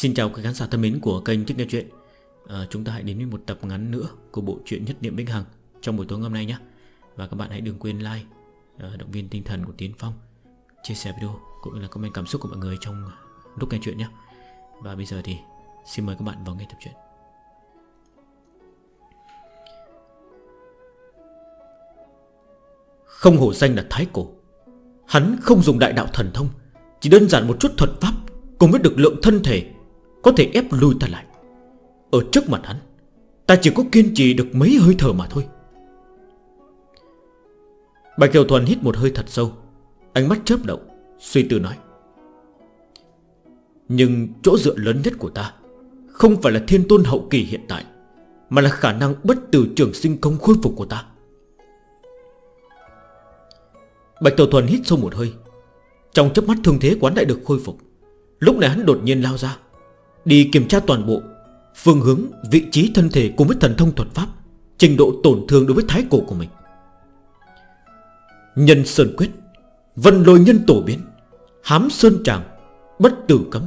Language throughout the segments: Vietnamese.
Xin chào các khán giả thân mến của kênh Thích Nghe Chuyện. À, Chúng ta hãy đến với một tập ngắn nữa của bộ truyện Nhất Niệm bích Hằng trong buổi tối hôm nay nhé. Và các bạn hãy đừng quên like, à, động viên tinh thần của Tiến Phong Chia sẻ video cũng như là comment cảm xúc của mọi người trong lúc nghe chuyện nhé. Và bây giờ thì xin mời các bạn vào nghe tập truyện. Không hổ danh là Thái Cổ. Hắn không dùng đại đạo thần thông Chỉ đơn giản một chút thuật pháp Cùng với lực lượng thân thể có thể ép lui ta lại. Ở trước mặt hắn, Ta chỉ có kiên trì được mấy hơi thở mà thôi. Bạch Kiều Thuần hít một hơi thật sâu, Ánh mắt chớp động, Suy tư nói. Nhưng chỗ dựa lớn nhất của ta Không phải là thiên tôn hậu kỳ hiện tại, Mà là khả năng bất tử trường sinh công khôi phục của ta. Bạch Kiều Thuần hít sâu một hơi, Trong chấp mắt thương thế quán đại được khôi phục, Lúc này hắn đột nhiên lao ra. Đi kiểm tra toàn bộ Phương hướng, vị trí thân thể cùng với thần thông thuật pháp Trình độ tổn thương đối với thái cổ của mình. Nhân Sơn Quyết Vân lôi nhân tổ biến Hám Sơn Tràng Bất tử cấm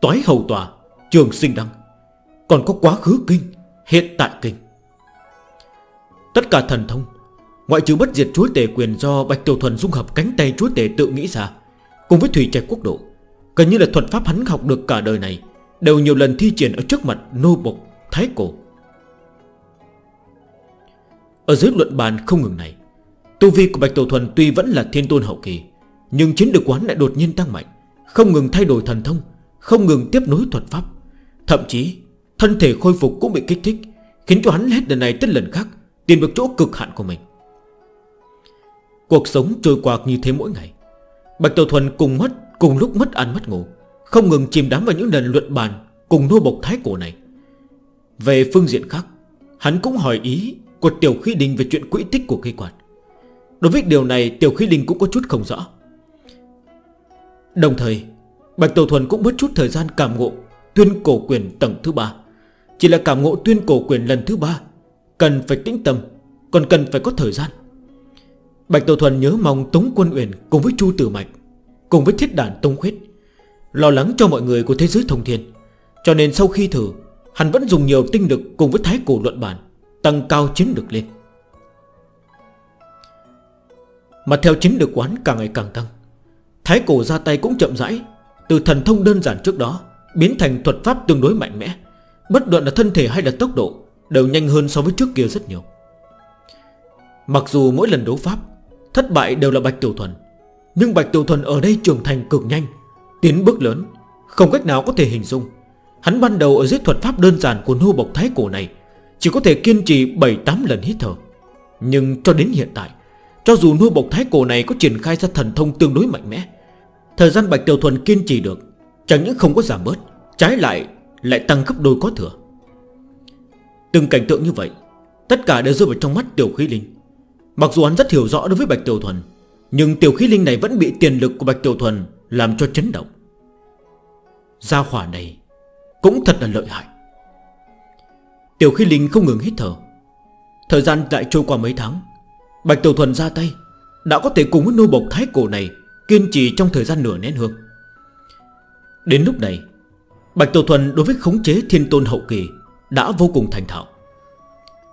Toái hầu tòa Trường sinh đăng. Còn có quá khứ kinh Hiện tại kinh. Tất cả thần thông Ngoại trừ bất diệt chúa tể quyền do Bạch Tiểu Thuần dung hợp cánh tay chúa tể tự nghĩ ra Cùng với thủy trạch quốc độ Gần như là thuật pháp hắn học được cả đời này Đều nhiều lần thi triển ở trước mặt nô bộc, Thái cổ. Ở dưới luận bàn không ngừng này, Tu vi của Bạch Tổ Thuần tuy vẫn là thiên tôn hậu kỳ, Nhưng chiến được quán lại đột nhiên tăng mạnh, Không ngừng thay đổi thần thông, Không ngừng tiếp nối thuật pháp. Thậm chí, thân thể khôi phục cũng bị kích thích, Khiến cho hắn hết lần này tới lần khác Tìm được chỗ cực hạn của mình. Cuộc sống trôi qua như thế mỗi ngày, Bạch Tổ Thuần cùng mất, Cùng lúc mất ăn mất ngủ không ngừng chìm đắm vào những lần luận bàn Cùng nô bộc thái cổ này. Về phương diện khác, Hắn cũng hỏi ý của Tiểu Khí Đình Về chuyện quỹ tích của cây quạt. Đối với điều này, Tiểu Khí Đình cũng có chút không rõ. Đồng thời, Bạch Tổ Thuần cũng mất chút thời gian cảm ngộ Tuyên cổ quyền tầng thứ ba. Chỉ là cảm ngộ tuyên cổ quyền lần thứ ba, Cần phải tĩnh tâm, Còn cần phải có thời gian. Bạch Tổ Thuần nhớ mong Tống Quân Uyển Cùng với Chu Tử Mạch Cùng với Thiết Đản Tông Khuyết Lo lắng cho mọi người của thế giới thông thiên. Cho nên sau khi thử, Hắn vẫn dùng nhiều tinh lực cùng với thái cổ luận bản Tăng cao chiến lực lên. Mà theo chiến lực quán càng ngày càng tăng, Thái cổ ra tay cũng chậm rãi, Từ thần thông đơn giản trước đó Biến thành thuật pháp tương đối mạnh mẽ, Bất luận là thân thể hay là tốc độ Đều nhanh hơn so với trước kia rất nhiều. Mặc dù mỗi lần đấu pháp, Thất bại đều là Bạch Tiểu Thuần, Nhưng Bạch Tiểu Thuần ở đây trưởng thành cực nhanh Tiến bước lớn, Không cách nào có thể hình dung. Hắn ban đầu ở dưới thuật pháp đơn giản của nô bộc thái cổ này, Chỉ có thể kiên trì 7-8 lần hít thở. Nhưng cho đến hiện tại, Cho dù nô bộc thái cổ này có triển khai ra thần thông tương đối mạnh mẽ, Thời gian Bạch Tiểu Thuần kiên trì được, Chẳng những không có giảm bớt, Trái lại lại tăng gấp đôi có thừa. Từng cảnh tượng như vậy, Tất cả đều rơi vào trong mắt Tiểu Khí Linh. Mặc dù hắn rất hiểu rõ đối với Bạch Tiểu Thuần, Nhưng Tiểu Khí Linh này vẫn bị tiền lực của Bạch Tiểu Thuần làm cho chấn động. Gia hỏa này Cũng thật là lợi hại. Tiểu khí linh không ngừng hít thở. Thời gian lại trôi qua mấy tháng, Bạch Tiểu Thuần ra tay Đã có thể cùng với nô bộc thái cổ này Kiên trì trong thời gian nửa nén hương. Đến lúc này, Bạch Tiểu Thuần đối với khống chế thiên tôn hậu kỳ Đã vô cùng thành thạo.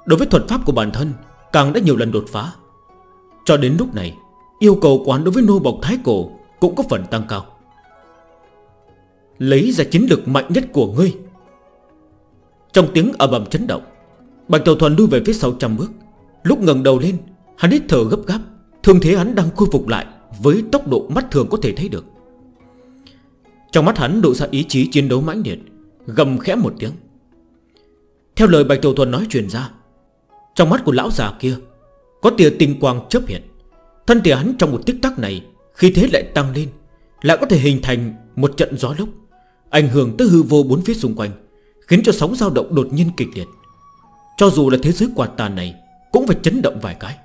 Đối với thuật pháp của bản thân, Càng đã nhiều lần đột phá. Cho đến lúc này, Yêu cầu quán đối với nô bọc thái cổ cũng có phần tăng cao. Lấy ra chiến lực mạnh nhất của ngươi. Trong tiếng ầm ầm chấn động, Bạch Tàu Thuần đuôi về phía sau trăm bước. Lúc ngần đầu lên, Hắn hít thở gấp gáp thường thế hắn đang khôi phục lại Với tốc độ mắt thường có thể thấy được. Trong mắt hắn độ ra ý chí chiến đấu mãnh liệt, Gầm khẽ một tiếng. Theo lời Bạch Tàu Thuần nói truyền ra, Trong mắt của lão già kia Có tia tinh quang chớp hiện. Thân thể hắn trong một tích tắc này khi thế lại tăng lên, Lại có thể hình thành một trận gió lốc, Ảnh hưởng tới hư vô bốn phía xung quanh, Khiến cho sóng dao động đột nhiên kịch liệt. Cho dù là thế giới quạt tàn này Cũng phải chấn động vài cái.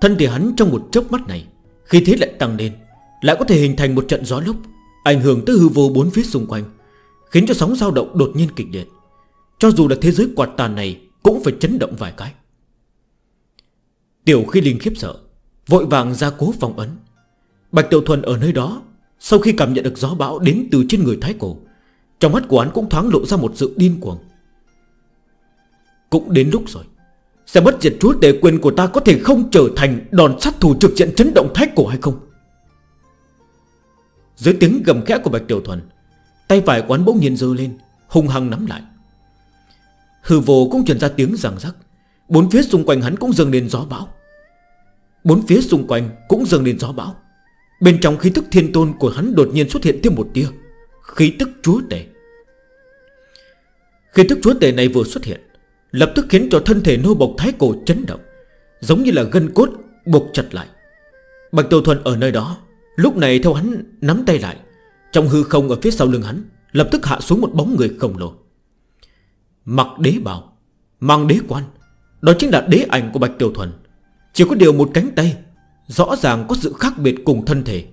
Thân thể hắn trong một chớp mắt này, Khi thế lại tăng lên, Lại có thể hình thành một trận gió lốc, Ảnh hưởng tới hư vô bốn phía xung quanh, Khiến cho sóng dao động đột nhiên kịch liệt. Cho dù là thế giới quạt tàn này Cũng phải chấn động vài cái. Tiểu khi linh khiếp sợ, Vội vàng ra cố phòng ấn. Bạch Tiểu Thuần ở nơi đó, Sau khi cảm nhận được gió bão đến từ trên người Thái Cổ, Trong mắt của hắn cũng thoáng lộ ra một sự điên cuồng. Cũng đến lúc rồi, Sẽ bất diệt chúa tể quyền của ta có thể không trở thành đòn sát thủ trực diện chấn động Thái Cổ hay không? Dưới tiếng gầm khẽ của Bạch Tiểu Thuần, Tay phải quán bỗng nhiên dơ lên, Hung hăng nắm lại. Hư vô cũng truyền ra tiếng ràng rắc, Bốn phía xung quanh hắn cũng dâng lên gió bão. Bốn phía xung quanh cũng dâng lên gió bão. Bên trong khí tức thiên tôn của hắn đột nhiên xuất hiện thêm một tia. Khí tức chúa tể. Khí tức chúa tể này vừa xuất hiện, Lập tức khiến cho thân thể nô bộc thái cổ chấn động, Giống như là gân cốt buộc chặt lại. Bạch Tô Thuần ở nơi đó, Lúc này theo hắn nắm tay lại, Trong hư không ở phía sau lưng hắn, Lập tức hạ xuống một bóng người khổng lồ. Mặc đế bào, Mang đế quan, Đó chính là đế ảnh của Bạch Tiểu Thuần. Chỉ có điều một cánh tay Rõ ràng có sự khác biệt cùng thân thể.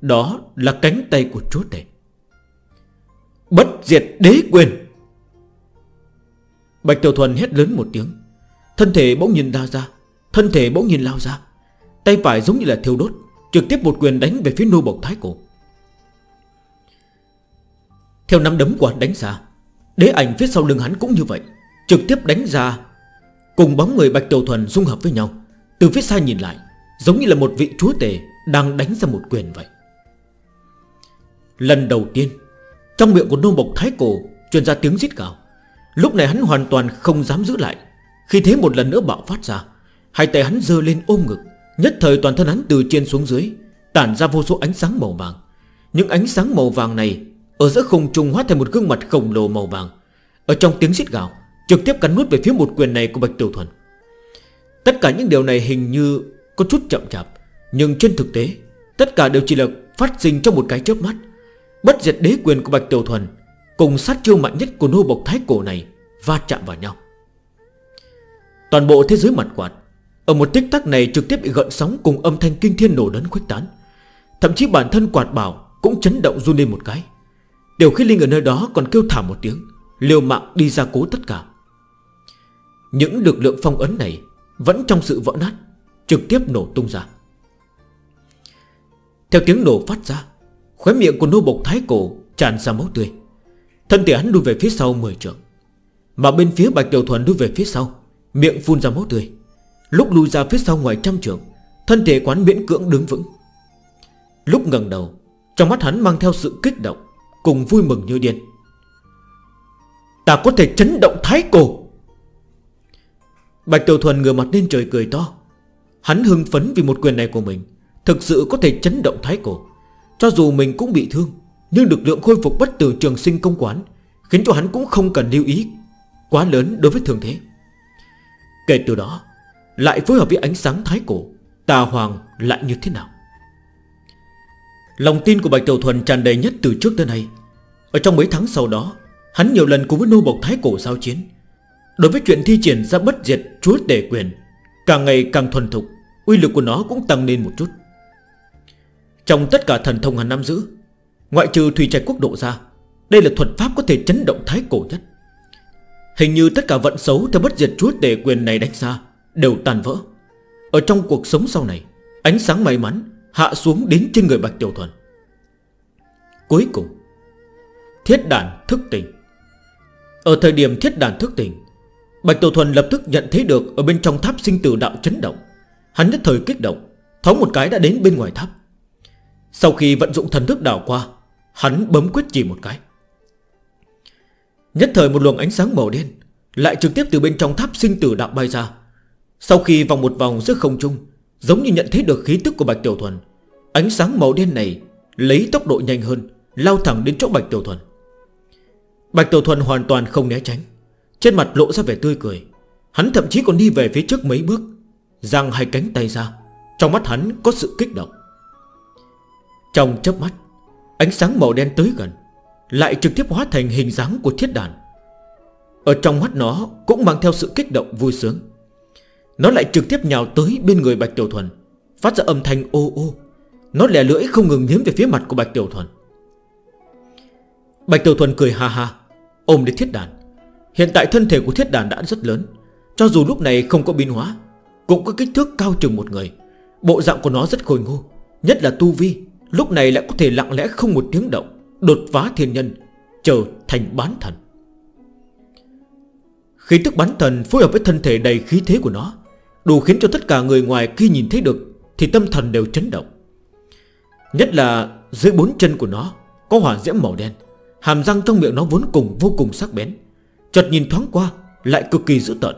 Đó là cánh tay của chúa tể. Bất diệt đế quyền. Bạch Tiểu Thuần hét lớn một tiếng. Thân thể bỗng nhìn ra ra, Thân thể bỗng nhìn lao ra. Tay phải giống như là thiêu đốt, Trực tiếp một quyền đánh về phía nô bộc thái cổ. Theo năm đấm của đánh ra, Đế ảnh phía sau lưng hắn cũng như vậy, Trực tiếp đánh ra. Cùng bóng người Bạch Tiểu Thuần dung hợp với nhau, Từ phía xa nhìn lại. Giống như là một vị chúa tể Đang đánh ra một quyền vậy. Lần đầu tiên, Trong miệng của nô bộc thái cổ Truyền ra tiếng giết gào. Lúc này hắn hoàn toàn không dám giữ lại. Khi thế một lần nữa bạo phát ra, Hai tay hắn dơ lên ôm ngực, Nhất thời toàn thân hắn từ trên xuống dưới, Tản ra vô số ánh sáng màu vàng. Những ánh sáng màu vàng này Ở giữa không trung hóa thành một gương mặt khổng lồ màu vàng. Ở trong tiếng xít gào, Trực tiếp cắn nuốt về phía một quyền này của Bạch Tiểu Thuần. Tất cả những điều này hình như có chút chậm chạp, Nhưng trên thực tế, Tất cả đều chỉ là phát sinh trong một cái chớp mắt. Bất diệt đế quyền của Bạch Tiểu Thuần Cùng sát chiêu mạnh nhất của nô bộc thái cổ này Va chạm vào nhau. Toàn bộ thế giới mặt quạt, Ở một tích tắc này trực tiếp bị gợn sóng Cùng âm thanh kinh thiên nổ đấn khuếch tán. Thậm chí bản thân quạt bảo Cũng chấn động run lên một cái. Điều khi Linh ở nơi đó còn kêu thảm một tiếng, Liều mạng đi ra cố tất cả. Những lực lượng phong ấn này Vẫn trong sự vỡ nát. Trực tiếp nổ tung ra. Theo tiếng nổ phát ra, Khóe miệng của nô bộc thái cổ Tràn ra máu tươi. Thân thể hắn đuôi về phía sau 10 trượng. Mà bên phía Bạch Tiểu Thuần đuôi về phía sau, Miệng phun ra máu tươi. Lúc lùi ra phía sau ngoài trăm trượng, Thân thể quán miễn cưỡng đứng vững. Lúc ngần đầu, Trong mắt hắn mang theo sự kích động, Cùng vui mừng như điên. Ta có thể chấn động thái cổ! Bạch Tiểu Thuần ngửa mặt lên trời cười to. Hắn hưng phấn vì một quyền này của mình. Thực sự có thể chấn động thái cổ. Cho dù mình cũng bị thương, Nhưng lực lượng khôi phục bất tử trường sinh công quán Khiến cho hắn cũng không cần lưu ý Quá lớn đối với thường thế. Kể từ đó, Lại phối hợp với ánh sáng thái cổ, Tà hoàng lại như thế nào? Lòng tin của Bạch Tiểu Thuần tràn đầy nhất từ trước tới nay. Ở trong mấy tháng sau đó, Hắn nhiều lần cùng với nô bộc thái cổ giao chiến. Đối với chuyện thi triển ra bất diệt chúa tể quyền, Càng ngày càng thuần thục. Uy lực của nó cũng tăng lên một chút. Trong tất cả thần thông hắn nắm giữ Ngoại trừ thủy trạch quốc độ ra, Đây là thuật pháp có thể chấn động thái cổ nhất. Hình như tất cả vận xấu Theo bất diệt chúa tề quyền này đánh ra Đều tàn vỡ. Ở trong cuộc sống sau này, Ánh sáng may mắn hạ xuống đến trên người Bạch Tiểu Thuần. Cuối cùng, Thiết đàn thức tỉnh. Ở thời điểm thiết đàn thức tỉnh, Bạch Tiểu Thuần lập tức nhận thấy được Ở bên trong tháp sinh tử đạo chấn động. Hắn nhất thời kích động Thống một cái đã đến bên ngoài tháp. Sau khi vận dụng thần thức đảo qua, Hắn bấm quyết chỉ một cái. Nhất thời một luồng ánh sáng màu đen Lại trực tiếp từ bên trong tháp sinh tử đạo bay ra. Sau khi vòng một vòng giữa không trung, Giống như nhận thấy được khí tức của Bạch Tiểu Thuần, Ánh sáng màu đen này Lấy tốc độ nhanh hơn, Lao thẳng đến chỗ Bạch Tiểu Thuần. Bạch Tiểu Thuần hoàn toàn không né tránh, Trên mặt lộ ra vẻ tươi cười. Hắn thậm chí còn đi về phía trước mấy bước. Giang hai cánh tay ra, Trong mắt hắn có sự kích động. Trong chớp mắt, Ánh sáng màu đen tới gần Lại trực tiếp hóa thành hình dáng của thiết đàn. Ở trong mắt nó Cũng mang theo sự kích động vui sướng. Nó lại trực tiếp nhào tới bên người Bạch Tiểu Thuần, Phát ra âm thanh ô ô. Nó lẻ lưỡi không ngừng nhếm về phía mặt của Bạch Tiểu Thuần. Bạch Tiểu Thuần cười ha ha, Ôm đến thiết đàn. Hiện tại thân thể của thiết đàn đã rất lớn, Cho dù lúc này không có biến hóa cũng có kích thước cao chừng một người. Bộ dạng của nó rất khôi ngô, Nhất là tu vi. Lúc này lại có thể lặng lẽ không một tiếng động, Đột phá thiên nhân, Trở thành bán thần. Khí thức bán thần phối hợp với thân thể đầy khí thế của nó, Đủ khiến cho tất cả người ngoài khi nhìn thấy được Thì tâm thần đều chấn động. Nhất là dưới bốn chân của nó, Có hỏa diễm màu đen, Hàm răng trong miệng nó vốn cùng vô cùng sắc bén. Chợt nhìn thoáng qua, Lại cực kỳ dữ tợn.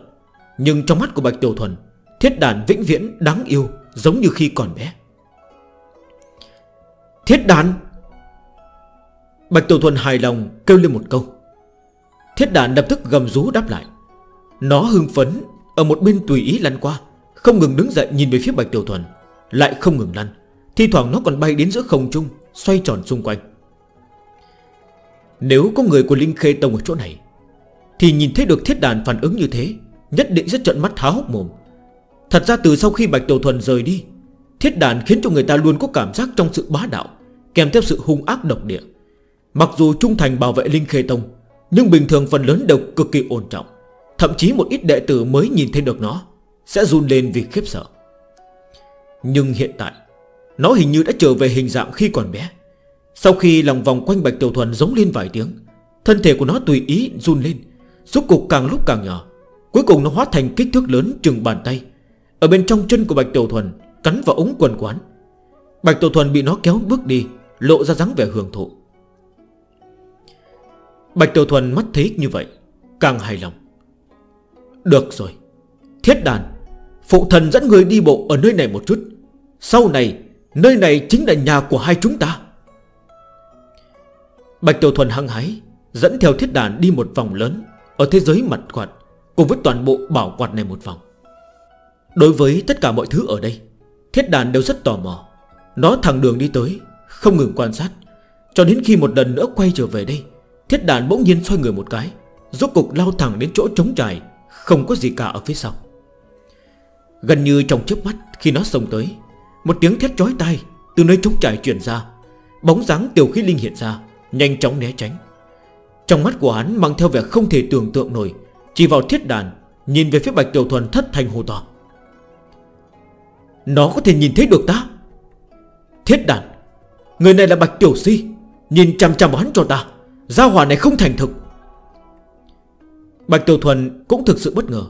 Nhưng trong mắt của Bạch Tiểu Thuần Thiết đàn vĩnh viễn đáng yêu, Giống như khi còn bé. Thiết đàn, Bạch Tiểu Thuần hài lòng kêu lên một câu. Thiết đàn lập tức gầm rú đáp lại. Nó hưng phấn, Ở một bên tùy ý lăn qua, Không ngừng đứng dậy nhìn về phía Bạch Tiểu Thuần, Lại không ngừng lăn. Thì thoảng nó còn bay đến giữa không trung, Xoay tròn xung quanh. Nếu có người của Linh Khê Tông ở chỗ này, Thì nhìn thấy được thiết đàn phản ứng như thế, Nhất định rất trận mắt tháo hốc mồm. Thật ra từ sau khi Bạch Tiểu Thuần rời đi, Thiết đàn khiến cho người ta luôn có cảm giác trong sự bá đạo, Kèm theo sự hung ác độc địa. Mặc dù trung thành bảo vệ Linh Khê Tông, Nhưng bình thường phần lớn đều cực kỳ ổn trọng. Thậm chí một ít đệ tử mới nhìn thấy được nó, Sẽ run lên vì khiếp sợ. Nhưng hiện tại, Nó hình như đã trở về hình dạng khi còn bé. Sau khi lòng vòng quanh Bạch Tiểu Thuần giống lên vài tiếng, Thân thể của nó tùy ý run lên, Rốt cục càng lúc càng nhỏ. Cuối cùng nó hóa thành kích thước lớn chừng bàn tay ở bên trong chân của Bạch Tiểu Thuần, Cắn vào ống quần quán. Bạch Tiểu Thuần bị nó kéo bước đi, Lộ ra dáng vẻ hưởng thụ. Bạch Tiểu Thuần mắt thấy như vậy, Càng hài lòng. Được rồi, Thiết đàn, Phụ thần dẫn người đi bộ ở nơi này một chút. Sau này, Nơi này chính là nhà của hai chúng ta. Bạch Tiểu Thuần hăng hái, Dẫn theo thiết đàn đi một vòng lớn, Ở thế giới mặt quạt, Cùng với toàn bộ bảo quạt này một vòng. Đối với tất cả mọi thứ ở đây, Thiết đàn đều rất tò mò. Nó thẳng đường đi tới, Không ngừng quan sát. Cho đến khi một lần nữa quay trở về đây, Thiết đàn bỗng nhiên xoay người một cái, Rốt cục lao thẳng đến chỗ trống trải, Không có gì cả ở phía sau. Gần như trong chớp mắt khi nó xông tới, Một tiếng thét chói tai Từ nơi trống trải chuyển ra, Bóng dáng tiểu khí linh hiện ra, Nhanh chóng né tránh. Trong mắt của hắn mang theo vẻ không thể tưởng tượng nổi, Chỉ vào thiết đàn, Nhìn về phía bạch tiểu thuần thất thành hồ tòa nó có thể nhìn thấy được ta. Thiết đàn, Người này là Bạch Tiểu Si Nhìn chăm chằm hắn cho ta. Gia hỏa này không thành thực. Bạch Tiểu Thuần cũng thực sự bất ngờ.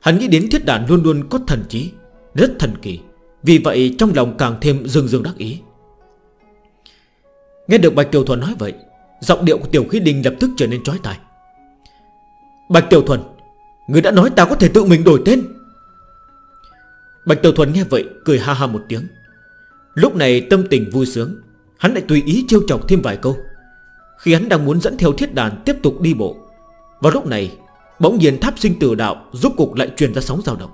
Hắn nghĩ đến thiết đàn luôn luôn có thần trí, Rất thần kỳ. Vì vậy trong lòng càng thêm dương dương đắc ý. Nghe được Bạch Tiểu Thuần nói vậy, Giọng điệu của Tiểu Khí Đình lập tức trở nên trói tài Bạch Tiểu Thuần, Người đã nói ta có thể tự mình đổi tên. Bạch Tiểu Thuần nghe vậy, cười ha ha một tiếng. Lúc này tâm tình vui sướng, Hắn lại tùy ý trêu chọc thêm vài câu. Khi hắn đang muốn dẫn theo thiết đàn tiếp tục đi bộ, Vào lúc này, Bỗng nhiên tháp sinh tử đạo Rốt cục lại truyền ra sóng dao động.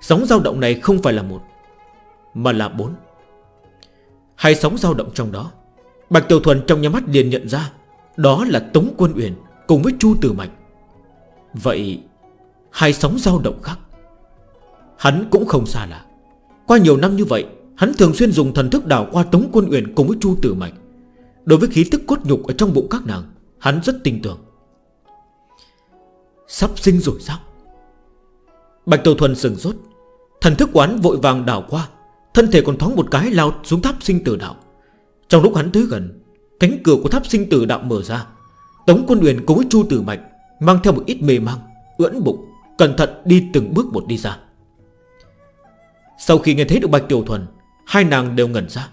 Sóng dao động này không phải là một, Mà là bốn. Hai sóng dao động trong đó, Bạch Tiểu Thuần trong nhà mắt liền nhận ra Đó là Tống Quân Uyển cùng với Chu Tử Mạch. Vậy, Hai sóng dao động khác Hắn cũng không xa lạ. Qua nhiều năm như vậy Hắn thường xuyên dùng thần thức đảo qua Tống Quân Uyển cùng với Chu Tử Mạch. Đối với khí tức cốt nhục ở trong bụng các nàng Hắn rất tin tưởng. Sắp sinh rồi sao? Bạch Tổ Thuần sừng rốt Thần thức quán vội vàng đảo qua Thân thể còn thoáng một cái lao xuống tháp sinh tử đạo. Trong lúc hắn tới gần Cánh cửa của tháp sinh tử đạo mở ra. Tống quân uyển cùng với Chu Tử Mạch Mang theo một ít mê mang, ưỡn bụng Cẩn thận đi từng bước một đi ra. Sau khi nghe thấy được Bạch Tiểu Thuần, Hai nàng đều ngẩn ra.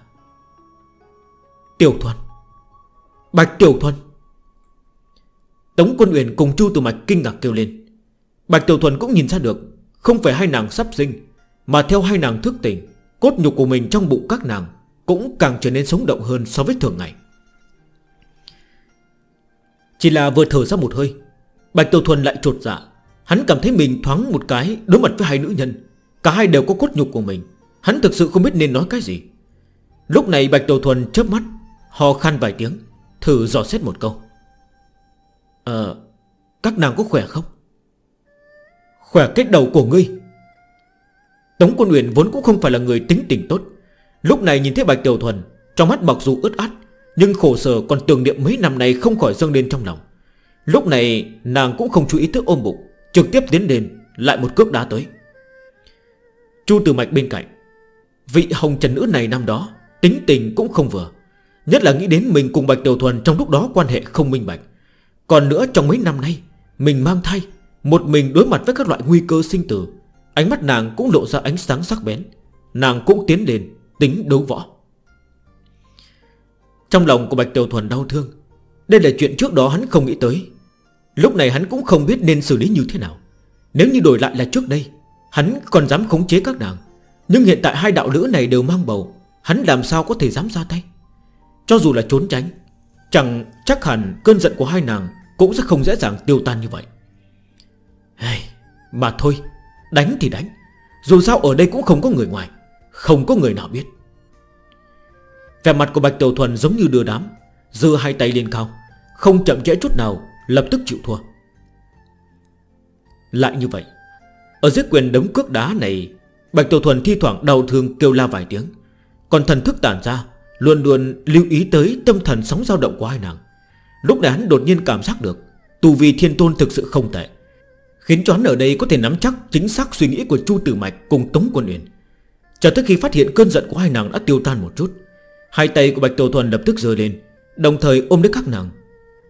Tiểu Thuần, Bạch Tiểu Thuần. Tống Quân Uyển cùng Chu Từ Mạch kinh ngạc kêu lên. Bạch Tiểu Thuần cũng nhìn ra được, Không phải hai nàng sắp sinh, Mà theo hai nàng thức tỉnh, Cốt nhục của mình trong bụng các nàng Cũng càng trở nên sống động hơn so với thường ngày. Chỉ là vừa thở ra một hơi, Bạch Tiểu Thuần lại trột dạ. Hắn cảm thấy mình thoáng một cái đối mặt với hai nữ nhân. Cả hai đều có cốt nhục của mình. Hắn thực sự không biết nên nói cái gì. Lúc này Bạch Đầu Thuần chớp mắt Hò khăn vài tiếng, Thử dò xét một câu. Ờ Các nàng có khỏe không? Khỏe cái đầu của ngươi. Tống Quân Uyển vốn cũng không phải là người tính tình tốt. Lúc này nhìn thấy Bạch Tiểu Thuần, Trong mắt mặc dù ướt át, Nhưng khổ sở còn tưởng niệm mấy năm này không khỏi dâng lên trong lòng. Lúc này nàng cũng không chú ý tới ôm bụng, Trực tiếp tiến đến Lại một cước đá tới. Chu Tử Mạch bên cạnh. Vị hồng trần nữ này năm đó, Tính tình cũng không vừa. Nhất là nghĩ đến mình cùng Bạch Tiểu Thuần Trong lúc đó quan hệ không minh bạch. Còn nữa trong mấy năm nay, Mình mang thai, Một mình đối mặt với các loại nguy cơ sinh tử, Ánh mắt nàng cũng lộ ra ánh sáng sắc bén. Nàng cũng tiến lên, Tính đấu võ. Trong lòng của Bạch Tiểu Thuần đau thương, Đây là chuyện trước đó hắn không nghĩ tới. Lúc này hắn cũng không biết nên xử lý như thế nào. Nếu như đổi lại là trước đây Hắn còn dám khống chế các nàng. Nhưng hiện tại hai đạo lữ này đều mang bầu. Hắn làm sao có thể dám ra tay? Cho dù là trốn tránh Chẳng chắc hẳn cơn giận của hai nàng Cũng sẽ không dễ dàng tiêu tan như vậy. Hey, Mà thôi Đánh thì đánh. Dù sao ở đây cũng không có người ngoài Không có người nào biết. Vẻ mặt của Bạch Tiểu Thuần giống như đưa đám Dưa hai tay lên cao Không chậm trễ chút nào Lập tức chịu thua. Lại như vậy ở dưới quyền đấm cước đá này, Bạch tổ Thuần thi thoảng đau thương kêu la vài tiếng. Còn thần thức tản ra, Luôn luôn lưu ý tới tâm thần sóng dao động của hai nàng. Lúc này hắn đột nhiên cảm giác được Tù vi thiên tôn thực sự không tệ, Khiến cho hắn ở đây có thể nắm chắc Chính xác suy nghĩ của Chu Tử Mạch cùng Tống Quân Uyển. Cho tới khi phát hiện cơn giận của hai nàng đã tiêu tan một chút, Hai tay của Bạch tổ Thuần lập tức rơi lên, Đồng thời ôm lấy các nàng.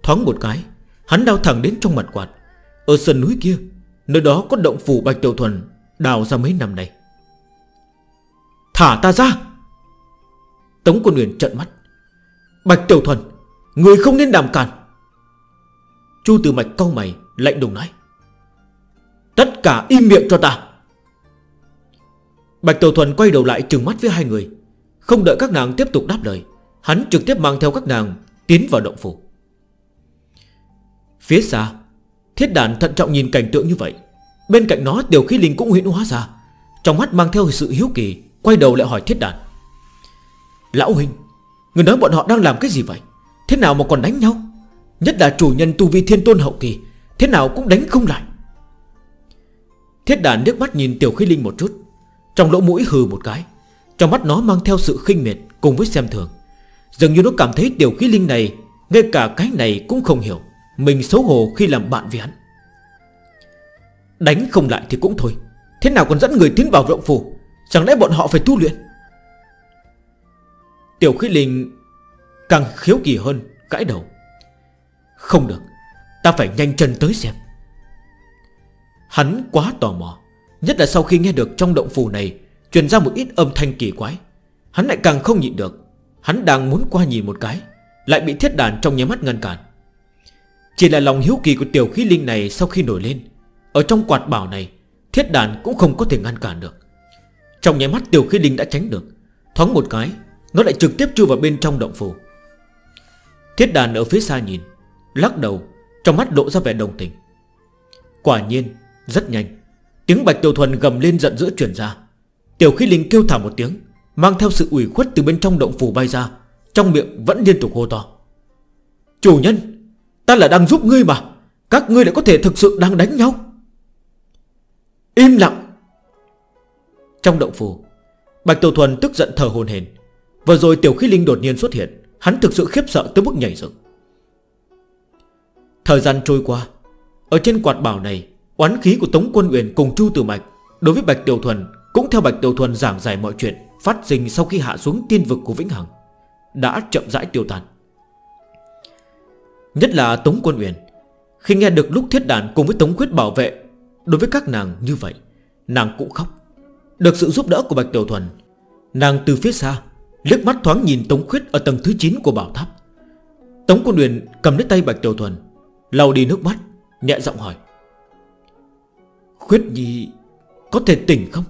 Thoáng một cái, Hắn đau thẳng đến trong mặt quạt, Ở sân núi kia Nơi đó có động phủ Bạch Tiểu Thuần, Đào ra mấy năm nay. Thả ta ra. Tống quân Nguyễn trận mắt. Bạch Tiểu Thuần, Người không nên đàm cản Chu Tử Mạch cau mày, lạnh đùng nói. Tất cả im miệng cho ta. Bạch Tiểu Thuần quay đầu lại trừng mắt với hai người. Không đợi các nàng tiếp tục đáp lời, Hắn trực tiếp mang theo các nàng Tiến vào động phủ. Phía xa Thiết đàn thận trọng nhìn cảnh tượng như vậy. Bên cạnh nó, tiểu khí linh cũng huyễn hóa ra. Trong mắt mang theo sự hiếu kỳ, Quay đầu lại hỏi thiết đàn. Lão huynh, Người nói bọn họ đang làm cái gì vậy? Thế nào mà còn đánh nhau? Nhất là chủ nhân tu vi thiên tôn hậu kỳ, Thế nào cũng đánh không lại. Thiết đàn nước mắt nhìn tiểu khí linh một chút. Trong lỗ mũi hừ một cái. Trong mắt nó mang theo sự khinh miệt Cùng với xem thường. Dường như nó cảm thấy tiểu khí linh này, Ngay cả cái này cũng không hiểu. Mình xấu hổ khi làm bạn với hắn. Đánh không lại thì cũng thôi. Thế nào còn dẫn người tiến vào rộng phủ? Chẳng lẽ bọn họ phải tu luyện? Tiểu khí linh Càng khiếu kỳ hơn Cãi đầu. Không được, Ta phải nhanh chân tới xem. Hắn quá tò mò, Nhất là sau khi nghe được trong động phủ này Truyền ra một ít âm thanh kỳ quái. Hắn lại càng không nhịn được. Hắn đang muốn qua nhìn một cái, Lại bị thiết đàn trong nháy mắt ngăn cản. Chỉ là lòng hiếu kỳ của tiểu khí linh này sau khi nổi lên. Ở trong quạt bảo này, Thiết đàn cũng không có thể ngăn cản được. Trong nháy mắt tiểu khí linh đã tránh được. Thoáng một cái, Nó lại trực tiếp chui vào bên trong động phủ. Thiết đàn ở phía xa nhìn, Lắc đầu, Trong mắt lộ ra vẻ đồng tình. Quả nhiên, Rất nhanh, Tiếng bạch tiểu thuần gầm lên giận dữ chuyển ra. Tiểu khí linh kêu thả một tiếng, Mang theo sự ủy khuất từ bên trong động phủ bay ra, Trong miệng vẫn liên tục hô to. Chủ nhân Ta là đang giúp ngươi mà. Các ngươi lại có thể thực sự đang đánh nhau. Im lặng. Trong động phủ, Bạch Tiểu Thuần tức giận thở hồn hển. Vừa rồi Tiểu Khí Linh đột nhiên xuất hiện, Hắn thực sự khiếp sợ tới mức nhảy dựng. Thời gian trôi qua, Ở trên quạt bảo này, Oán khí của Tống Quân Uyển cùng Chu Tử Mạch Đối với Bạch Tiểu Thuần Cũng theo Bạch Tiểu Thuần giảng giải mọi chuyện Phát sinh sau khi hạ xuống tiên vực của Vĩnh Hằng, Đã chậm rãi tiêu tàn Nhất là Tống Quân Uyển. Khi nghe được lúc thiết đàn cùng với Tống Quyết bảo vệ, Đối với các nàng như vậy, Nàng cũng khóc. Được sự giúp đỡ của Bạch Tiểu Thuần, Nàng từ phía xa liếc mắt thoáng nhìn Tống quyết ở tầng thứ 9 của bảo tháp. Tống Quân Uyển cầm lấy tay Bạch Tiểu Thuần, lau đi nước mắt, Nhẹ giọng hỏi quyết gì Có thể tỉnh không?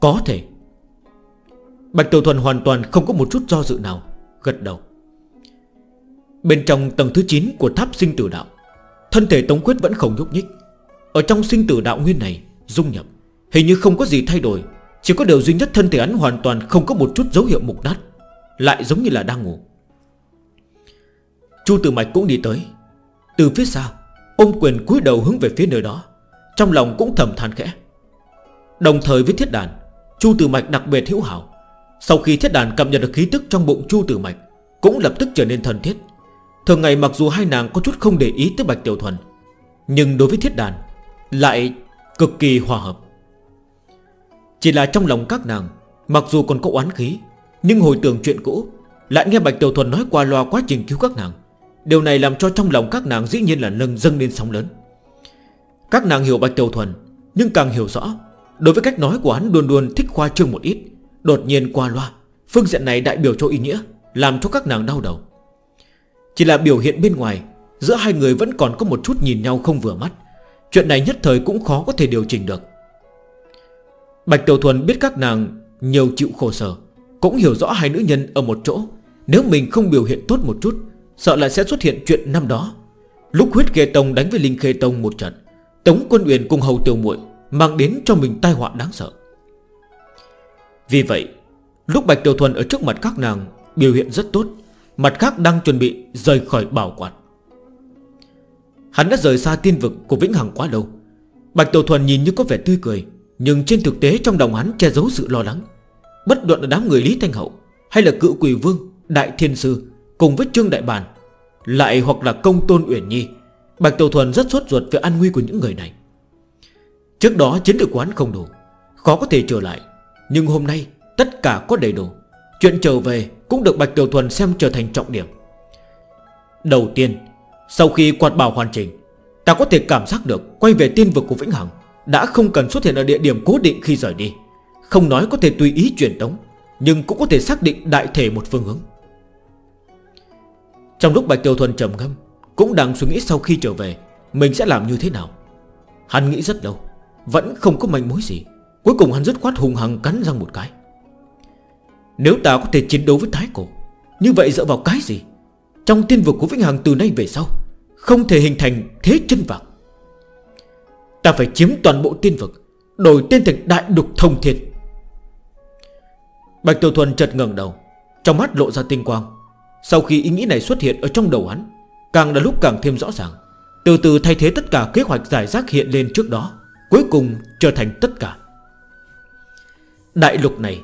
Có thể. Bạch Tiểu Thuần hoàn toàn không có một chút do dự nào, Gật đầu. Bên trong tầng thứ 9 của tháp sinh tử đạo, Thân thể Tống Quyết vẫn không nhúc nhích. Ở trong sinh tử đạo nguyên này, Dung nhập, Hình như không có gì thay đổi, Chỉ có điều duy nhất thân thể hắn hoàn toàn không có một chút dấu hiệu mục nát, Lại giống như là đang ngủ. Chu Tử Mạch cũng đi tới. Từ phía sau Ôm quyền cúi đầu hướng về phía nơi đó, Trong lòng cũng thầm than khẽ. Đồng thời với thiết đàn, Chu Tử Mạch đặc biệt hữu hảo. Sau khi thiết đàn cảm nhận được khí tức trong bụng Chu Tử Mạch, Cũng lập tức trở nên thân thiết. Thường ngày mặc dù hai nàng có chút không để ý tới Bạch Tiểu Thuần, Nhưng đối với thiết đàn Lại cực kỳ hòa hợp. Chỉ là trong lòng các nàng, Mặc dù còn có oán khí, Nhưng hồi tưởng chuyện cũ, Lại nghe Bạch Tiểu Thuần nói qua loa quá trình cứu các nàng. Điều này làm cho trong lòng các nàng dĩ nhiên là nâng dâng lên sóng lớn. Các nàng hiểu Bạch Tiểu Thuần, Nhưng càng hiểu rõ, Đối với cách nói của hắn luôn luôn thích khoa trương một ít, Đột nhiên qua loa. Phương diện này đại biểu cho ý nghĩa, Làm cho các nàng đau đầu. Chỉ là biểu hiện bên ngoài, Giữa hai người vẫn còn có một chút nhìn nhau không vừa mắt. Chuyện này nhất thời cũng khó có thể điều chỉnh được. Bạch Tiểu Thuần biết các nàng nhiều chịu khổ sở, Cũng hiểu rõ hai nữ nhân ở một chỗ. Nếu mình không biểu hiện tốt một chút, Sợ là sẽ xuất hiện chuyện năm đó. Lúc huyết khê tông đánh với Linh khê tông một trận, Tống quân uyển cùng hầu tiêu muội Mang đến cho mình tai họa đáng sợ. Vì vậy, Lúc Bạch Tiểu Thuần ở trước mặt các nàng, Biểu hiện rất tốt. Mặt khác đang chuẩn bị rời khỏi bảo quản Hắn đã rời xa tiên vực của Vĩnh Hằng quá lâu. Bạch Tiểu Thuần nhìn như có vẻ tươi cười Nhưng trên thực tế trong đồng hắn che giấu sự lo lắng. Bất luận là đám người Lý Thanh Hậu Hay là cựu quỷ vương, đại thiên sư Cùng với Trương Đại Bàn Lại hoặc là công tôn Uyển Nhi Bạch Tiểu Thuần rất sốt ruột về an nguy của những người này. Trước đó chiến lược quán không đủ Khó có thể trở lại Nhưng hôm nay tất cả có đầy đủ. Chuyện trở về cũng được Bạch Tiểu Thuần xem trở thành trọng điểm. Đầu tiên, Sau khi quạt bảo hoàn chỉnh, Ta có thể cảm giác được Quay về tiên vực của Vĩnh Hằng Đã không cần xuất hiện ở địa điểm cố định khi rời đi. Không nói có thể tùy ý chuyển tống, Nhưng cũng có thể xác định đại thể một phương hướng. Trong lúc Bạch Tiểu Thuần trầm ngâm, Cũng đang suy nghĩ sau khi trở về, Mình sẽ làm như thế nào. Hắn nghĩ rất lâu, Vẫn không có manh mối gì. Cuối cùng hắn rất khoát hùng hằng cắn răng một cái. Nếu ta có thể chiến đấu với Thái Cổ, Như vậy dựa vào cái gì? Trong tiên vực của Vĩnh Hằng từ nay về sau, Không thể hình thành thế chân vạc Ta phải chiếm toàn bộ tiên vực, Đổi tên thành đại đục thông thiệt Bạch Tiểu Thuần chợt ngẩng đầu, Trong mắt lộ ra tinh quang. Sau khi ý nghĩ này xuất hiện ở trong đầu hắn, Càng đã lúc càng thêm rõ ràng. Từ từ thay thế tất cả kế hoạch giải rác hiện lên trước đó, Cuối cùng trở thành tất cả. Đại lục này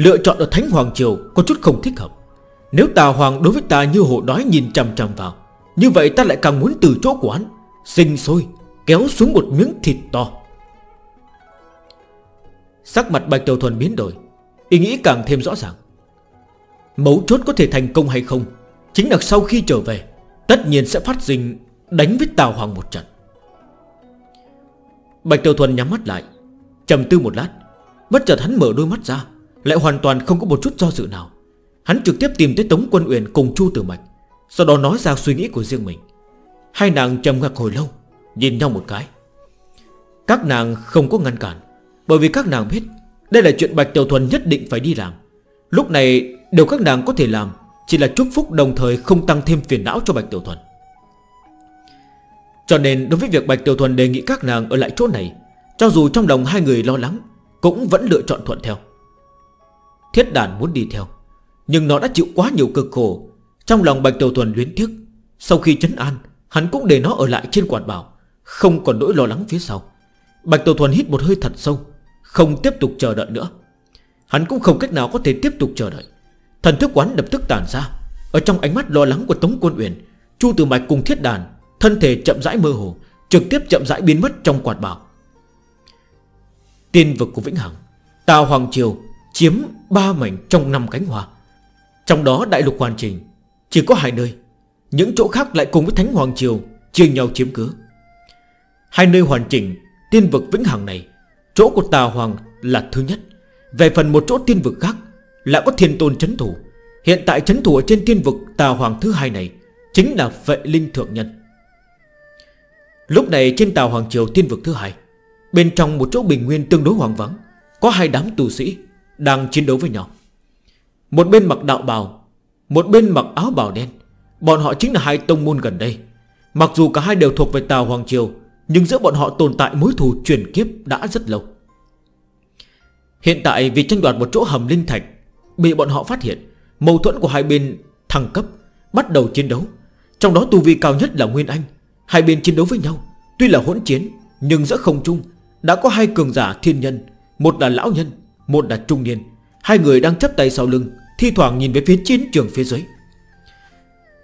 Lựa chọn ở Thánh Hoàng Triều có chút không thích hợp. Nếu tà hoàng đối với ta như hổ đói nhìn chằm chằm vào, Như vậy ta lại càng muốn từ chỗ của hắn. Sinh sôi, kéo xuống một miếng thịt to. Sắc mặt Bạch Tiểu Thuần biến đổi, Ý nghĩ càng thêm rõ ràng. Mấu chốt có thể thành công hay không, Chính là sau khi trở về, Tất nhiên sẽ phát sinh đánh với Tào Hoàng một trận. Bạch Tiểu Thuần nhắm mắt lại, trầm tư một lát, Bất chợt hắn mở đôi mắt ra. Lại hoàn toàn không có một chút do dự nào. Hắn trực tiếp tìm tới Tống Quân Uyển cùng Chu Tử Mạch, Sau đó nói ra suy nghĩ của riêng mình. Hai nàng trầm ngạc hồi lâu, Nhìn nhau một cái. Các nàng không có ngăn cản, Bởi vì các nàng biết Đây là chuyện Bạch Tiểu Thuần nhất định phải đi làm. Lúc này, điều các nàng có thể làm Chỉ là chúc phúc đồng thời không tăng thêm phiền não cho Bạch Tiểu Thuần. Cho nên, đối với việc Bạch Tiểu Thuần đề nghị các nàng ở lại chỗ này, Cho dù trong lòng hai người lo lắng, Cũng vẫn lựa chọn thuận theo. Thiết đàn muốn đi theo. Nhưng nó đã chịu quá nhiều cực khổ. Trong lòng Bạch Tiểu Thuần luyến tiếc. Sau khi chấn an, Hắn cũng để nó ở lại trên quạt bảo, Không còn nỗi lo lắng phía sau. Bạch Tiểu Thuần hít một hơi thật sâu, Không tiếp tục chờ đợi nữa. Hắn cũng không cách nào có thể tiếp tục chờ đợi. Thần thức quán lập tức tàn ra. Ở trong ánh mắt lo lắng của Tống Quân Uyển, Chu Tử Mạch cùng Thiết Đàn, Thân thể chậm rãi mơ hồ, Trực tiếp chậm rãi biến mất trong quạt bảo. Tiên vực của Vĩnh Hằng Tào Hoàng Triều Chiếm ba mảnh trong năm cánh hoa. Trong đó đại lục hoàn chỉnh, Chỉ có hai nơi, Những chỗ khác lại cùng với Thánh Hoàng Triều Chia nhau chiếm cứ. Hai nơi hoàn chỉnh, tiên vực vĩnh hằng này, Chỗ của Tà Hoàng là thứ nhất. Về phần một chỗ tiên vực khác lại có thiên tôn chấn thủ. Hiện tại chấn thủ ở trên tiên vực Tà Hoàng thứ hai này Chính là vệ linh thượng nhân. Lúc này trên Tà Hoàng Triều tiên vực thứ hai, Bên trong một chỗ bình nguyên tương đối hoàng vắng, Có hai đám tù sĩ. Đang chiến đấu với nhau. Một bên mặc đạo bào, Một bên mặc áo bào đen. Bọn họ chính là hai tông môn gần đây. Mặc dù cả hai đều thuộc về Tào Hoàng Triều, Nhưng giữa bọn họ tồn tại mối thù truyền kiếp đã rất lâu. Hiện tại vì tranh đoạt một chỗ hầm linh thạch, Bị bọn họ phát hiện, Mâu thuẫn của hai bên thăng cấp, Bắt đầu chiến đấu. Trong đó tu vi cao nhất là Nguyên Anh. Hai bên chiến đấu với nhau, Tuy là hỗn chiến, Nhưng giữa không chung Đã có hai cường giả thiên nhân, Một là lão nhân một là trung niên. Hai người đang chấp tay sau lưng, Thi thoảng nhìn về phía chiến trường phía dưới.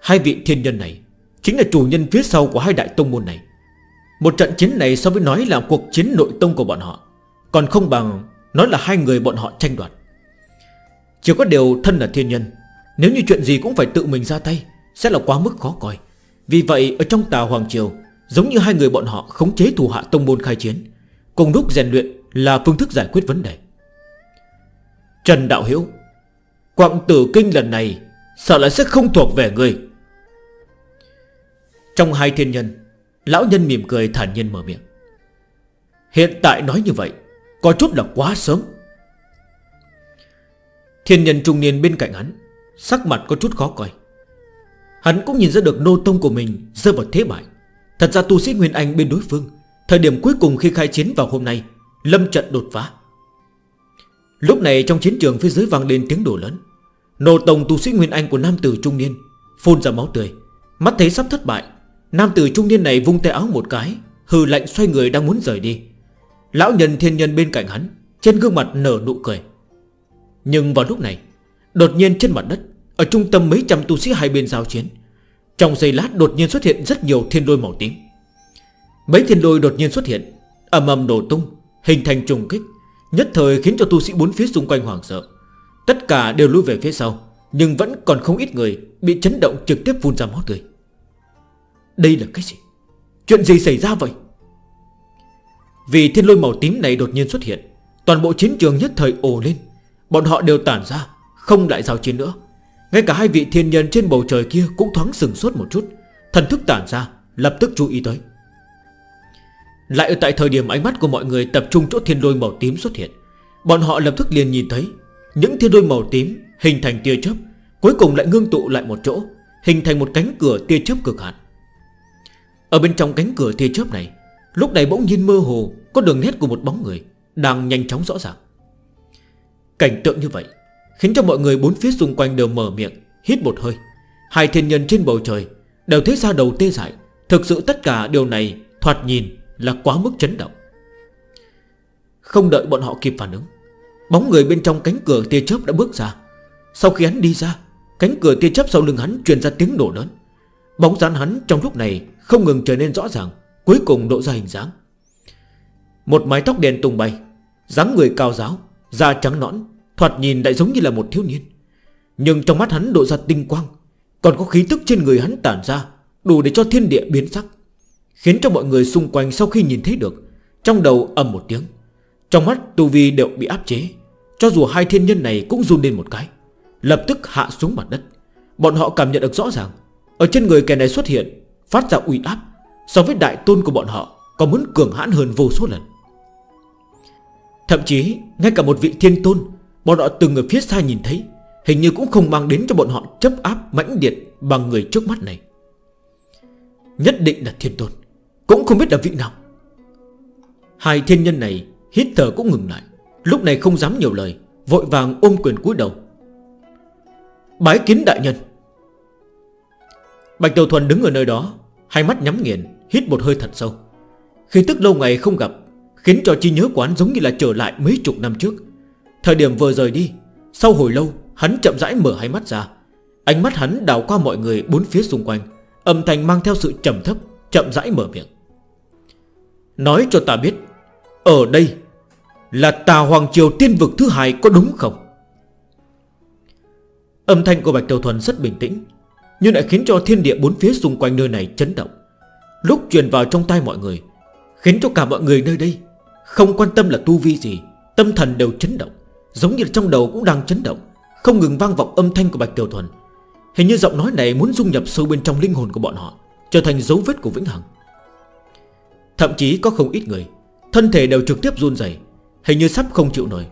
Hai vị thiên nhân này Chính là chủ nhân phía sau của hai đại tông môn này. Một trận chiến này so với nói là cuộc chiến nội tông của bọn họ, Còn không bằng nói là hai người bọn họ tranh đoạt. Chỉ có điều thân là thiên nhân, Nếu như chuyện gì cũng phải tự mình ra tay, Sẽ là quá mức khó coi. Vì vậy, ở trong tà Hoàng Triều, Giống như hai người bọn họ khống chế thủ hạ tông môn khai chiến, Cùng lúc rèn luyện là phương thức giải quyết vấn đề. Trần Đạo Hiếu, Quặng tử kinh lần này Sợ là sẽ không thuộc về người Trong hai thiên nhân, Lão nhân mỉm cười thản nhiên mở miệng. Hiện tại nói như vậy, Có chút là quá sớm. Thiên nhân trung niên bên cạnh hắn, Sắc mặt có chút khó coi. Hắn cũng nhìn ra được nô tông của mình Rơi vào thế bại. Thật ra tu sĩ Nguyên Anh bên đối phương, Thời điểm cuối cùng khi khai chiến vào hôm nay, Lâm trận đột phá. Lúc này trong chiến trường phía dưới vang lên tiếng đổ lớn. Nổ tổng tu sĩ Nguyên Anh của nam tử trung niên, Phun ra máu tươi. Mắt thấy sắp thất bại, Nam tử trung niên này vung tay áo một cái, Hừ lạnh xoay người đang muốn rời đi. Lão nhân thiên nhân bên cạnh hắn, Trên gương mặt nở nụ cười. Nhưng vào lúc này, Đột nhiên trên mặt đất, Ở trung tâm mấy trăm tu sĩ hai bên giao chiến. Trong giây lát đột nhiên xuất hiện rất nhiều thiên lôi màu tím. Mấy thiên lôi đột nhiên xuất hiện Ẩm ầm đổ tung, Hình thành trùng kích. Nhất thời khiến cho tu sĩ bốn phía xung quanh hoảng sợ. Tất cả đều lui về phía sau, Nhưng vẫn còn không ít người Bị chấn động trực tiếp phun ra máu tươi. Đây là cái gì? Chuyện gì xảy ra vậy? Vì thiên lôi màu tím này đột nhiên xuất hiện, Toàn bộ chiến trường nhất thời ồ lên. Bọn họ đều tản ra, Không lại giao chiến nữa. Ngay cả hai vị thiên nhân trên bầu trời kia Cũng thoáng sừng sốt một chút, Thần thức tản ra, Lập tức chú ý tới. Lại ở tại thời điểm ánh mắt của mọi người tập trung chỗ thiên đôi màu tím xuất hiện, Bọn họ lập tức liền nhìn thấy, Những thiên đôi màu tím hình thành tia chớp, Cuối cùng lại ngưng tụ lại một chỗ, Hình thành một cánh cửa tia chớp cực hạn. Ở bên trong cánh cửa tia chớp này, Lúc này bỗng nhiên mơ hồ Có đường nét của một bóng người Đang nhanh chóng rõ ràng. Cảnh tượng như vậy Khiến cho mọi người bốn phía xung quanh đều mở miệng, Hít một hơi. Hai thiên nhân trên bầu trời Đều thấy ra đầu tê dại. Thực sự tất cả điều này thoạt nhìn là quá mức chấn động. Không đợi bọn họ kịp phản ứng, Bóng người bên trong cánh cửa tia chớp đã bước ra. Sau khi hắn đi ra, Cánh cửa tia chớp sau lưng hắn truyền ra tiếng nổ lớn. Bóng dáng hắn trong lúc này Không ngừng trở nên rõ ràng, Cuối cùng lộ ra hình dáng. Một mái tóc đen tung bay, dáng người cao giáo, Da trắng nõn, Thoạt nhìn lại giống như là một thiếu niên. Nhưng trong mắt hắn lộ ra tinh quang, Còn có khí tức trên người hắn tản ra, Đủ để cho thiên địa biến sắc. Khiến cho mọi người xung quanh sau khi nhìn thấy được, Trong đầu ầm một tiếng. Trong mắt tu vi đều bị áp chế, Cho dù hai thiên nhân này cũng run lên một cái, Lập tức hạ xuống mặt đất. Bọn họ cảm nhận được rõ ràng, Ở trên người kẻ này xuất hiện, Phát ra uy áp, So với đại tôn của bọn họ Còn muốn cường hãn hơn vô số lần. Thậm chí, ngay cả một vị thiên tôn, Bọn họ từng ở phía xa nhìn thấy, Hình như cũng không mang đến cho bọn họ chấp áp mãnh liệt Bằng người trước mắt này. Nhất định là thiên tôn. Cũng không biết là vị nào. Hai thiên nhân này, Hít thở cũng ngừng lại. Lúc này không dám nhiều lời, Vội vàng ôm quyền cúi đầu. Bái kiến đại nhân. Bạch Tiểu Thuần đứng ở nơi đó, Hai mắt nhắm nghiền, Hít một hơi thật sâu. Khi tức lâu ngày không gặp, Khiến cho chi nhớ quán giống như là trở lại mấy chục năm trước. Thời điểm vừa rời đi, Sau hồi lâu, hắn chậm rãi mở hai mắt ra. Ánh mắt hắn đào qua mọi người bốn phía xung quanh, Âm thanh mang theo sự trầm thấp, Chậm rãi mở miệng. Nói cho ta biết, Ở đây Là tà Hoàng Triều tiên vực thứ hai có đúng không? Âm thanh của Bạch Tiểu Thuần rất bình tĩnh, Nhưng lại khiến cho thiên địa bốn phía xung quanh nơi này chấn động. Lúc truyền vào trong tay mọi người, Khiến cho cả mọi người nơi đây Không quan tâm là tu vi gì, Tâm thần đều chấn động, Giống như trong đầu cũng đang chấn động, Không ngừng vang vọng âm thanh của Bạch Tiểu Thuần. Hình như giọng nói này muốn dung nhập sâu bên trong linh hồn của bọn họ, Trở thành dấu vết của Vĩnh Hằng. Thậm chí có không ít người, Thân thể đều trực tiếp run dày Hình như sắp không chịu nổi.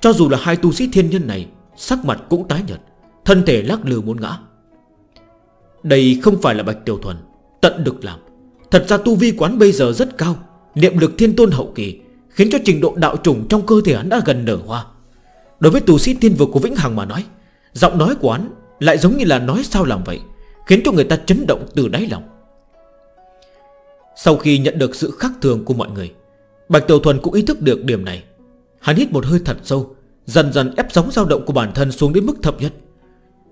Cho dù là hai tu sĩ thiên nhân này, Sắc mặt cũng tái nhật Thân thể lắc lư muốn ngã. Đây không phải là Bạch Tiểu Thuần, Tận được làm. Thật ra tu vi quán bây giờ rất cao, Niệm lực thiên tôn hậu kỳ, Khiến cho trình độ đạo trùng trong cơ thể hắn đã gần nở hoa. Đối với tu sĩ thiên vực của Vĩnh Hằng mà nói, Giọng nói của hắn lại giống như là nói sao làm vậy, Khiến cho người ta chấn động từ đáy lòng. Sau khi nhận được sự khắc thường của mọi người Bạch Tiểu Thuần cũng ý thức được điểm này. Hắn hít một hơi thật sâu Dần dần ép sóng dao động của bản thân xuống đến mức thấp nhất.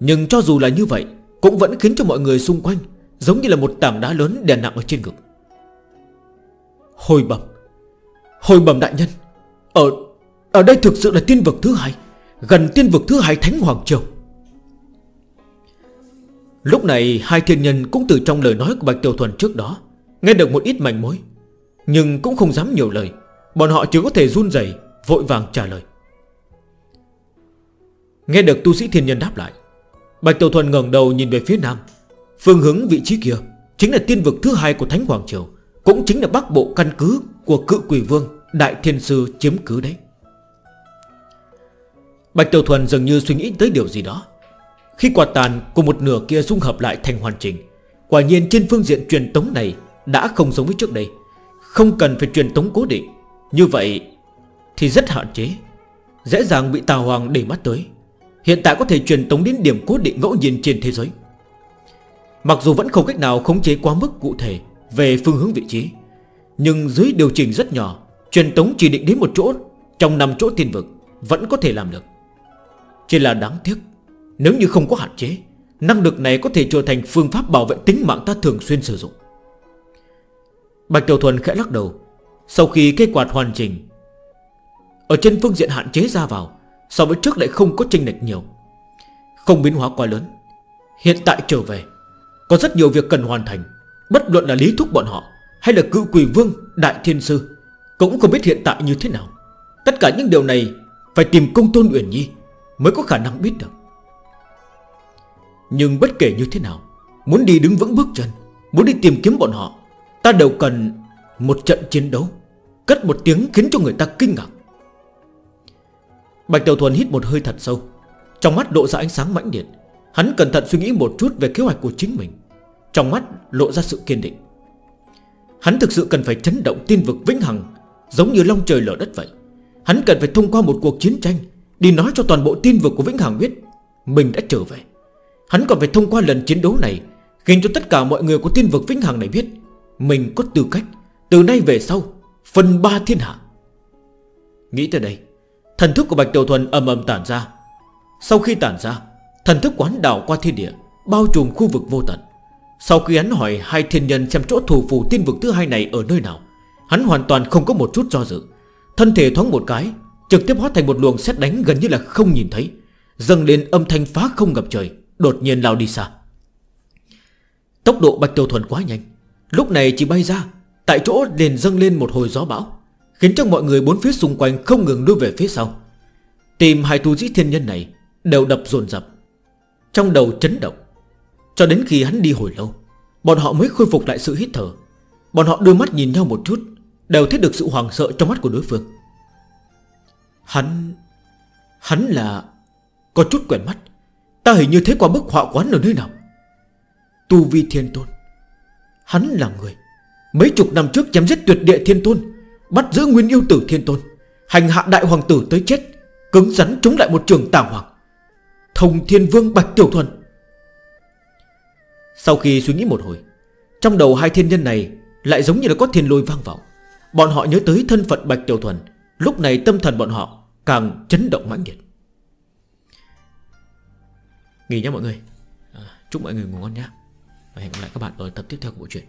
Nhưng cho dù là như vậy Cũng vẫn khiến cho mọi người xung quanh Giống như là một tảng đá lớn đè nặng ở trên ngực. Hồi bầm, Hồi bầm đại nhân Ở ở đây thực sự là tiên vực thứ hai Gần tiên vực thứ hai Thánh Hoàng Triều. Lúc này hai thiên nhân cũng từ trong lời nói của Bạch Tiểu Thuần trước đó Nghe được một ít mảnh mối, Nhưng cũng không dám nhiều lời. Bọn họ chỉ có thể run rẩy, Vội vàng trả lời. Nghe được tu sĩ thiên nhân đáp lại, Bạch Tiểu Thuần ngẩng đầu nhìn về phía nam. Phương hướng vị trí kia Chính là tiên vực thứ hai của Thánh Hoàng Triều, Cũng chính là bắc bộ căn cứ Của cự quỷ vương, Đại Thiên Sư chiếm cứ đấy. Bạch Tiểu Thuần dường như suy nghĩ tới điều gì đó. Khi quả tàn của một nửa kia dung hợp lại thành hoàn chỉnh, Quả nhiên trên phương diện truyền tống này đã không giống với trước đây. Không cần phải truyền tống cố định. Như vậy thì rất hạn chế. Dễ dàng bị Tào Hoàng để mắt tới. Hiện tại có thể truyền tống đến điểm cố định ngẫu nhiên trên thế giới. Mặc dù vẫn không cách nào khống chế quá mức cụ thể Về phương hướng vị trí, Nhưng dưới điều chỉnh rất nhỏ, Truyền tống chỉ định đến một chỗ, Trong 5 chỗ tiên vực, Vẫn có thể làm được. Chỉ là đáng tiếc, Nếu như không có hạn chế, Năng lực này có thể trở thành phương pháp bảo vệ tính mạng ta thường xuyên sử dụng. Bạch Tiểu Thuần khẽ lắc đầu. Sau khi cây quạt hoàn chỉnh, Ở trên phương diện hạn chế ra vào, So với trước lại không có chênh lệch nhiều. Không biến hóa quá lớn. Hiện tại trở về, Có rất nhiều việc cần hoàn thành. Bất luận là lý thúc bọn họ Hay là cự quỷ vương, đại thiên sư, Cũng không biết hiện tại như thế nào. Tất cả những điều này Phải tìm công tôn Uyển Nhi Mới có khả năng biết được. Nhưng bất kể như thế nào, Muốn đi đứng vững bước chân, Muốn đi tìm kiếm bọn họ Ta đều cần một trận chiến đấu. Cất một tiếng khiến cho người ta kinh ngạc. Bạch Tiểu Thuần hít một hơi thật sâu. Trong mắt lộ ra ánh sáng mãnh liệt. Hắn cẩn thận suy nghĩ một chút về kế hoạch của chính mình. Trong mắt lộ ra sự kiên định. Hắn thực sự cần phải chấn động tiên vực vĩnh hằng, Giống như long trời lở đất vậy. Hắn cần phải thông qua một cuộc chiến tranh Đi nói cho toàn bộ tiên vực của Vĩnh Hằng biết Mình đã trở về. Hắn còn phải thông qua lần chiến đấu này Khiến cho tất cả mọi người của tiên vực Vĩnh Hằng này biết mình có tư cách. Từ nay về sau Phần ba thiên hạ. Nghĩ tới đây, Thần thức của Bạch Tiểu Thuần ầm ầm tản ra. Sau khi tản ra, Thần thức quán đảo qua thiên địa, Bao trùm khu vực vô tận. Sau khi hắn hỏi hai thiên nhân xem chỗ thủ phù tiên vực thứ hai này ở nơi nào, Hắn hoàn toàn không có một chút do dự. Thân thể thoáng một cái, Trực tiếp hóa thành một luồng xét đánh gần như là không nhìn thấy, Dâng lên âm thanh phá không ngập trời, Đột nhiên lao đi xa. Tốc độ Bạch Tiểu Thuần quá nhanh Lúc này chỉ bay ra, Tại chỗ liền dâng lên một hồi gió bão, Khiến cho mọi người bốn phía xung quanh không ngừng lui về phía sau. Tìm hai tu sĩ thiên nhân này, Đều đập dồn dập, Trong đầu chấn động. Cho đến khi hắn đi hồi lâu, Bọn họ mới khôi phục lại sự hít thở. Bọn họ đưa mắt nhìn nhau một chút, Đều thấy được sự hoàng sợ trong mắt của đối phương. Hắn Hắn là, Có chút quen mắt. Ta hình như thấy qua bức họa quán ở nơi nào. Tu vi thiên tôn. Hắn là người. Mấy chục năm trước chém giết tuyệt địa thiên tôn, Bắt giữ nguyên yêu tử thiên tôn, Hành hạ đại hoàng tử tới chết, Cứng rắn chống lại một trường tà hoàng. Thông thiên vương Bạch Tiểu Thuần. Sau khi suy nghĩ một hồi, Trong đầu hai thiên nhân này Lại giống như là có thiên lôi vang vọng Bọn họ nhớ tới thân phận Bạch Tiểu Thuần, Lúc này tâm thần bọn họ càng chấn động mãnh liệt. Nghỉ nhé mọi người. À, chúc mọi người ngủ ngon nhé và hẹn gặp lại các bạn ở tập tiếp theo của bộ truyện.